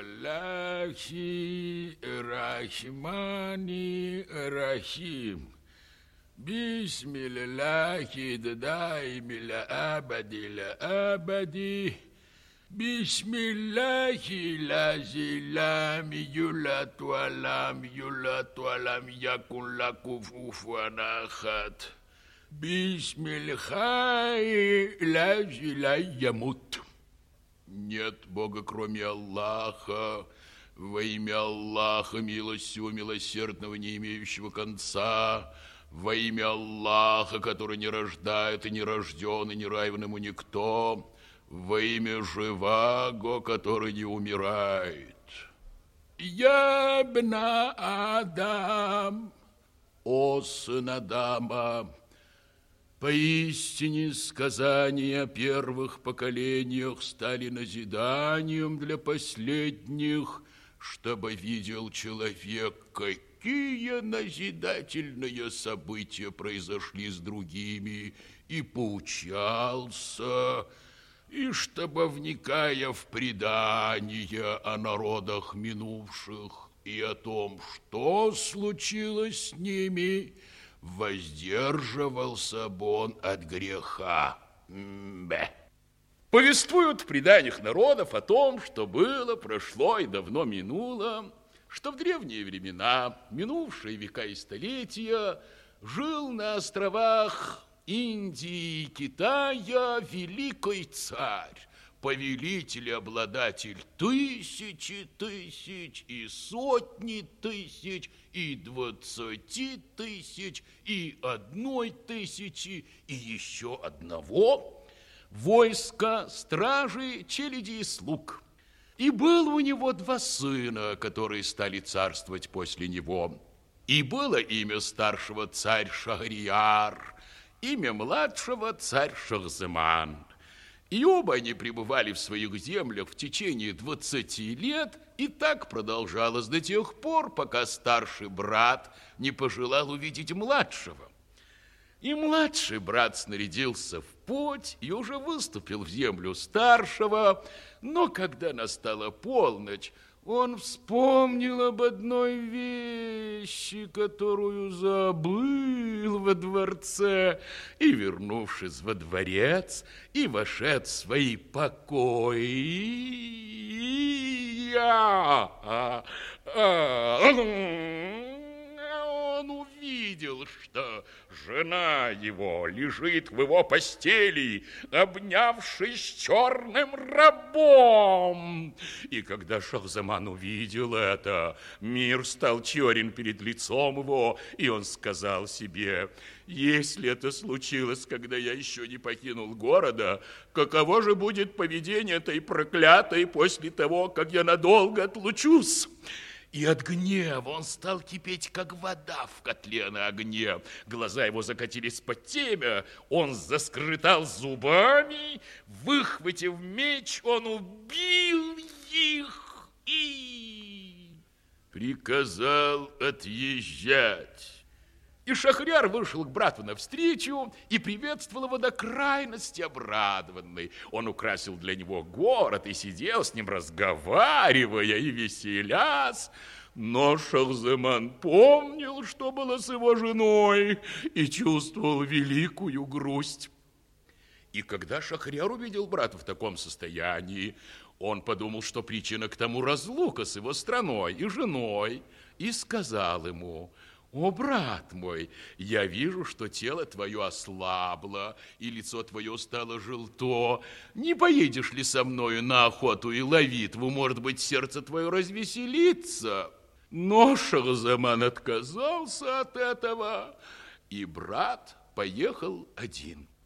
الله الرحمن الرحيم بسم الله الدائم الأبد الأبد بسم الله الذي لم يلد ولم يولد ولم يكن له كفوا بسم الخير الذي لا يموت Нет Бога, кроме Аллаха. Во имя Аллаха, милостивого, милосердного, не имеющего конца. Во имя Аллаха, который не рождает и не рожден, и не равен ему никто. Во имя Живаго, который не умирает. Ябна Адам, о сын Адама, Поистине сказания о первых поколениях стали назиданием для последних, чтобы видел человек, какие назидательные события произошли с другими, и поучался, и чтобы, вникая в предания о народах минувших и о том, что случилось с ними, воздерживался бы он от греха. Бе. Повествуют в преданиях народов о том, что было, прошло и давно минуло, что в древние времена, минувшие века и столетия, жил на островах Индии и Китая великий царь, повелитель и обладатель тысячи тысяч и сотни тысяч и двадцати тысяч и одной тысячи и еще одного войска, стражи, челяди и слуг. И было у него два сына, которые стали царствовать после него. И было имя старшего царь Шахрияр, имя младшего царь Шахземан. И оба они пребывали в своих землях в течение 20 лет, и так продолжалось до тех пор, пока старший брат не пожелал увидеть младшего. И младший брат снарядился в путь и уже выступил в землю старшего, но когда настала полночь, он вспомнил об одной вещи, которую забыл во дворце, и, вернувшись во дворец, и вошед в свои покои, он увидел, что жена его лежит в его постели, обнявшись черным рабом. И когда Шахзаман увидел это, мир стал черен перед лицом его, и он сказал себе, если это случилось, когда я еще не покинул города, каково же будет поведение этой проклятой после того, как я надолго отлучусь? И от гнева он стал кипеть, как вода в котле на огне. Глаза его закатились под темя, он заскрытал зубами, выхватив меч, он убил и приказал отъезжать. И Шахряр вышел к брату навстречу и приветствовал его до крайности обрадованный. Он украсил для него город и сидел с ним, разговаривая и веселясь. Но Шахземан помнил, что было с его женой, и чувствовал великую грусть. И когда Шахряр увидел брата в таком состоянии, он подумал, что причина к тому разлука с его страной и женой, и сказал ему – о, брат мой, я вижу, что тело твое ослабло, и лицо твое стало желто. Не поедешь ли со мною на охоту и ловитву? Может быть, сердце твое развеселится? Но Шахзаман отказался от этого, и брат поехал один.